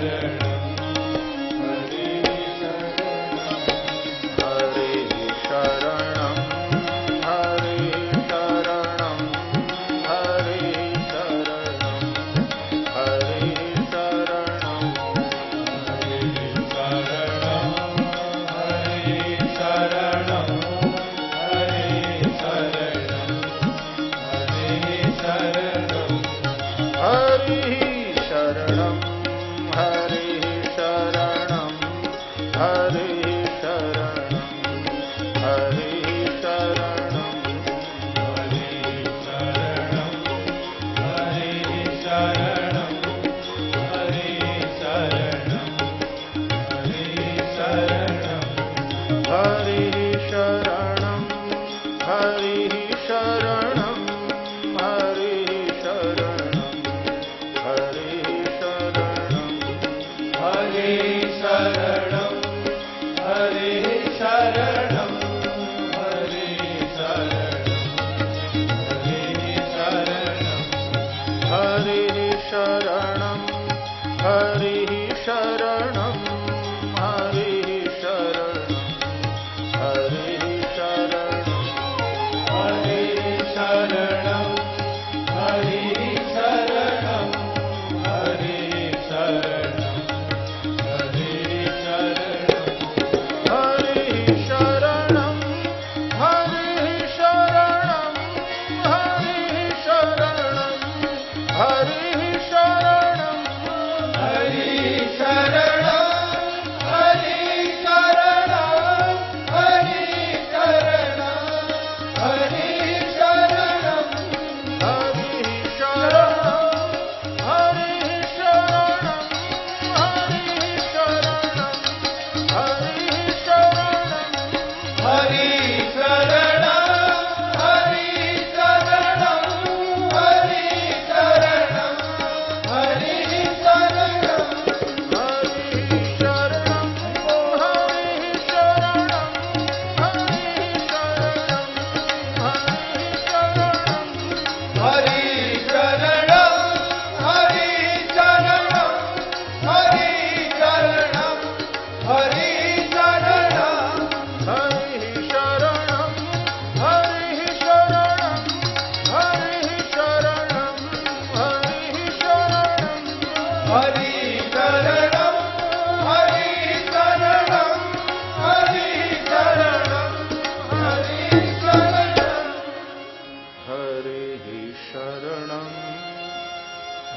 Yeah. Amen.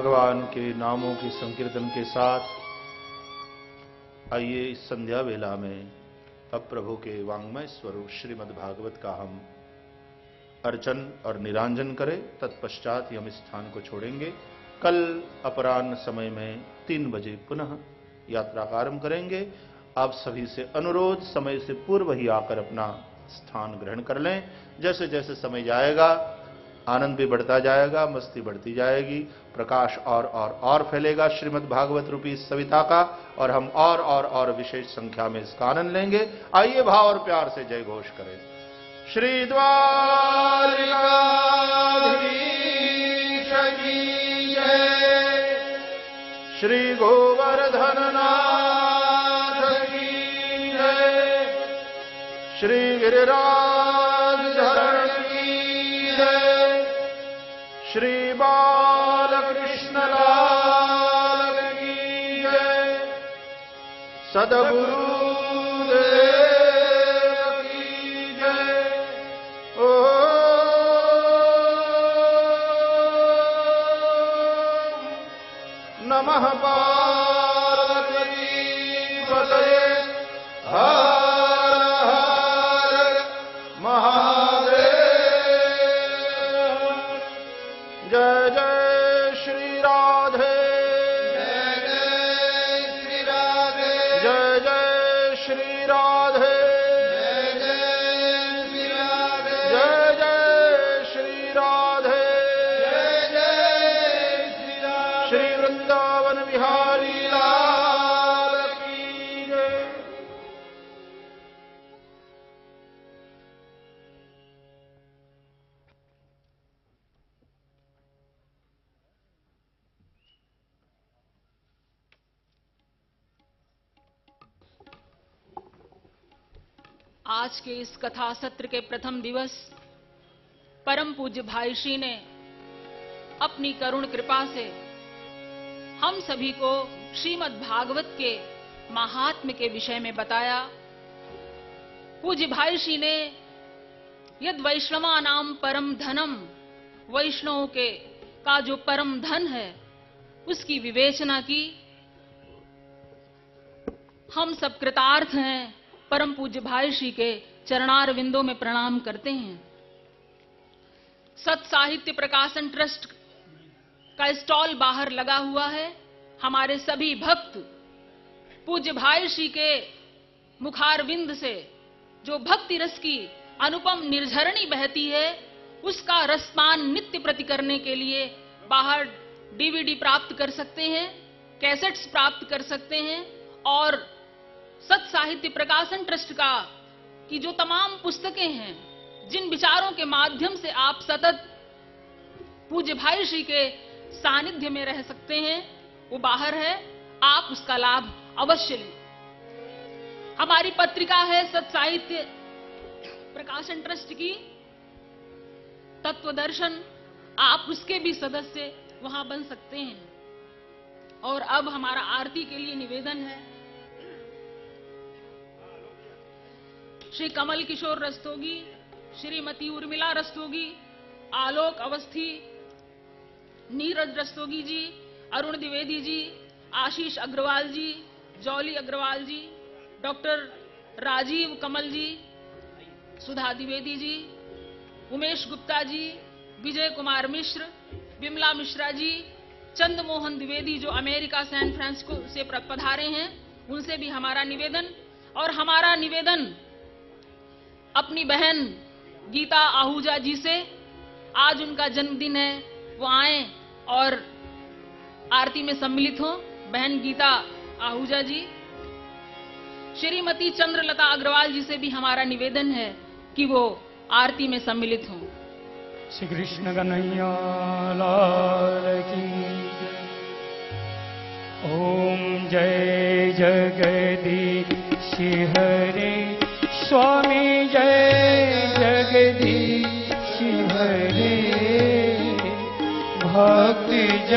के नामों के संकीर्तन के साथ आइए इस संध्या वेला में अब प्रभु के वांग्मय स्वरूप श्रीमद् भागवत का हम अर्चन और निरांजन करें। तत्पश्चात हम स्थान को छोड़ेंगे। कल अपराह्न समय में तीन बजे पुनः यात्रा का आरंभ करेंगे। आप सभी से अनुरोध, समय से पूर्व ही आकर अपना स्थान ग्रहण कर लें। जैसे जैसे समय जाएगा आनंद भी बढ़ता जाएगा, मस्ती बढ़ती जाएगी, प्रकाश और और और फैलेगा। श्रीमद् भागवत रूपी सविता का और हम और और और विशेष संख्या में इसका आनंद लेंगे। आइए भाव और प्यार से जय घोष करें। श्री द्वारिका श्री गोवर्धन नाथ श्री गिरिराज सदगुरु श्री आज के इस कथा सत्र के प्रथम दिवस, परम पूज्य भाई श्री ने अपनी करुण कृपा से हम सभी को श्रीमद् भागवत के महात्म्य के विषय में बताया। पूज्य भाई श्री ने यद वैष्णवा नाम परम धनम, वैष्णव के का जो परम धन है, उसकी विवेचना की। हम सब कृतार्थ हैं। परम पूज्य भाई श्री के चरणार विंदों में प्रणाम करते हैं। सत साहित्य प्रकाशन ट्रस्ट का स्टॉल बाहर लगा हुआ है। हमारे सभी भक्त पूज्य भाई श्री के मुखार विंद से जो भक्ति रस की अनुपम निर्झरणी बहती है, उसका रसपान नित्य प्रति करने के लिए बाहर डीवीडी प्राप्त कर सकते हैं, कैसेट्स प्राप्त कर सकते हैं और सत साहित्य प्रकाशन ट्रस्ट का की जो तमाम पुस्तकें हैं, जिन विचारों के माध्यम से आप सतत पूज्य भाई श्री के सानिध्य में रह सकते हैं, वो बाहर है, आप उसका लाभ अवश्य लें। हमारी पत्रिका है सत साहित्य प्रकाशन ट्रस्ट की तत्व दर्शन आप उसके भी सदस्य वहाँ बन सकते हैं। और अब हमारा आरती के लिए निवेदन है श्री कमल किशोर रस्तोगी, श्रीमती उर्मिला रस्तोगी, आलोक अवस्थी, नीरज रस्तोगी जी, अरुण द्विवेदी जी, आशीष अग्रवाल जी, जौली अग्रवाल जी, डॉक्टर राजीव कमल जी, सुधा द्विवेदी जी, उमेश गुप्ता जी, विजय कुमार मिश्र, विमला मिश्रा जी, चंद्रमोहन द्विवेदी जो अमेरिका, सैन फ्रांसिस्को से पधारे हैं, उनसे भी हमारा निवेदन और हमारा निवेदन अपनी बहन गीता आहूजा जी से। आज उनका जन्मदिन है, वो आए और आरती में सम्मिलित हो। बहन गीता आहूजा जी। श्रीमती चंद्रलता अग्रवाल जी से भी हमारा निवेदन है कि वो आरती में सम्मिलित हों। श्री कृष्ण कन्हैया ओम जय जगदीश, हरे स्वामी।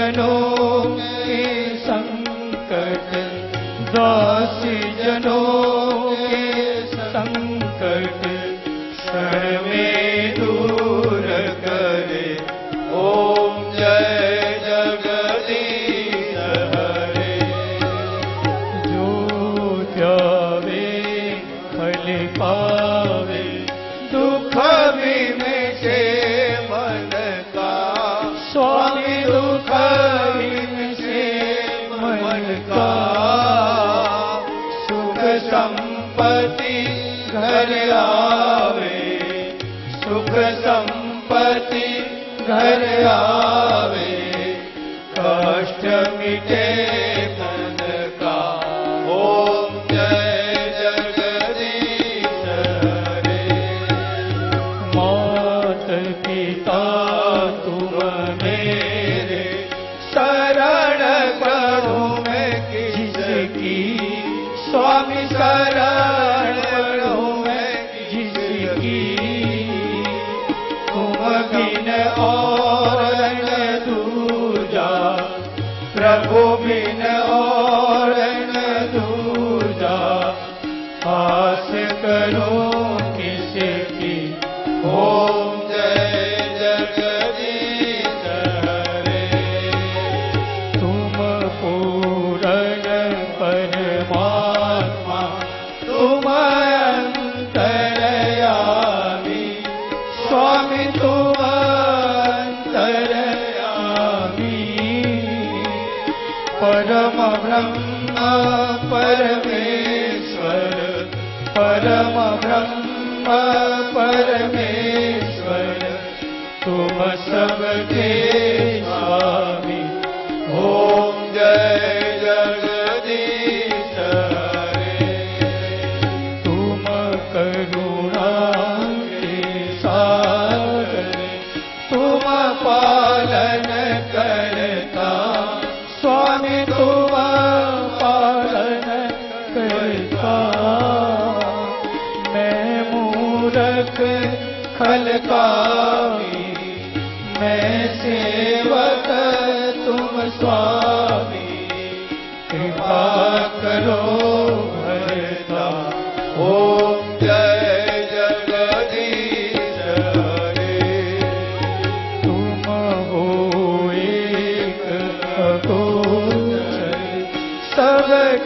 जनों के संकट दास मिटे प्रभु परम ब्रह्म परमेश्वर। परम ब्रह्म परमेश्वर। तुम सबके स्वामी। ओम जय जगदीश तुम करुणा के सागर। तुम पालन करता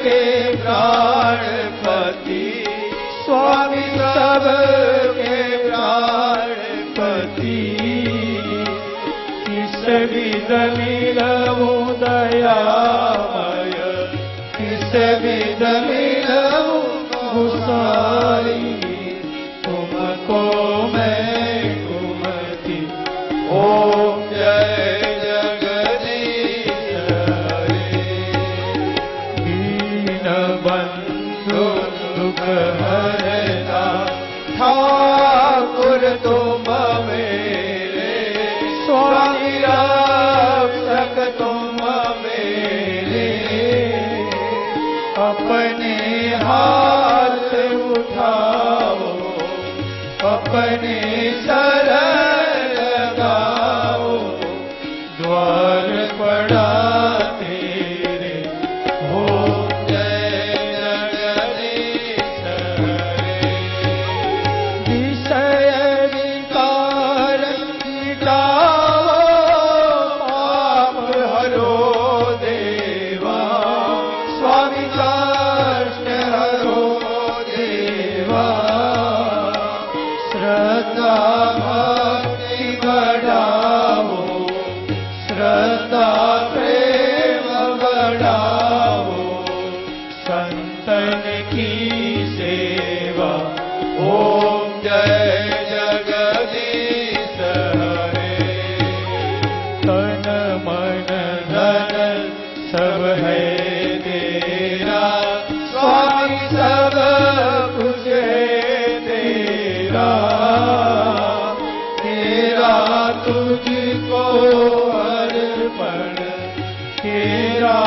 सबके प्राणपति। स्वामी सब सबके प्राणपति। किस भी मिलऊ द्वार ਅਰਪਣ ਤੇਰਾ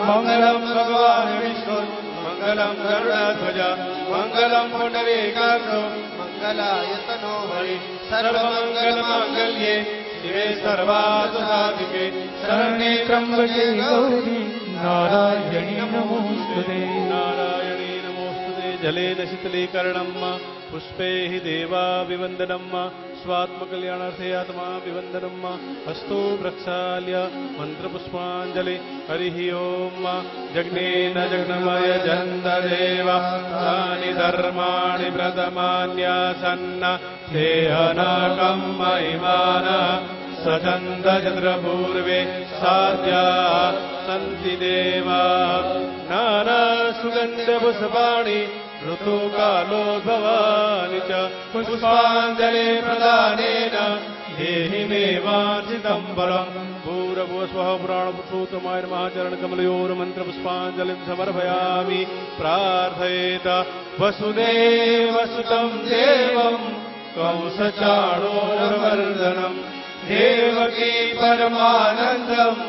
नमामि मङ्गलं भगवान् विष्णु मङ्गलं गरुडध्वज मङ्गलं पुण्डरीकाक्षो मङ्गलायतनो हरि सर्वमङ्गलमाङ्गल्ये शिवे सर्वार्थसाधिके शरण्ये त्र्यम्बके गौरी नारायणी नमोऽस्तुते नारायणी नमोऽस्तुते जलेन शीतलीकरणम् पुष्पे हि देवाभिवन्दनम् स्वात्मकल्याणार्थे आत्मा विवन्दनम् अस्तु प्रक्षाल्य मन्त्रपुष्पाञ्जलि। हरिः ॐ जग्नेन जग्नमय जन्ददेव तानि धर्माणि व्रतमान्यासन्न देहनाकम् महिमान। सचन्दचन्द्रपूर्वे साध्या सन्ति देवा। नानासुगन्धपुष्पाणि ऋतुकालो भवानि च पुष्पाञ्जलि प्रदानेन देहि मे मेवार्जितम् बलम्। भूरभुवस्वः पुराणपुसूतुमायचरणकमलयोर्मन्त्रपुष्पाञ्जलिम् समर्पयामि। प्रार्थयेत वसुदेवसुतम् देवम् कंसचाणोरवर्धनम् देवकी परमानन्दम्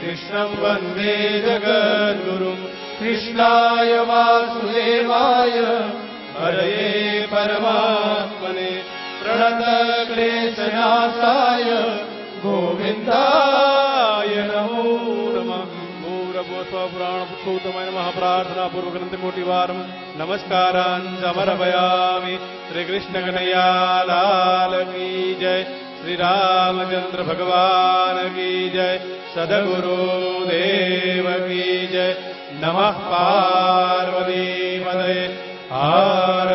कृष्णम् वन्दे जगद्गुरुम्। कृष्णाय वासुदेवाय। हरये परमात्मने प्रणतक्लेशनाशाय गोविन्दाय नमो नमः। भूरभुवस्वपुराणपुरुषोत्तमाय नमः। प्रार्थनापूर्वग्रन्थकोटिवारम् नमस्कारान् समर्पयामि। श्रीकृष्णकनैयालाल की जय श्री रामचंद्र भगवान की जय सदगुरु की जय नमः पार्वती पदे हर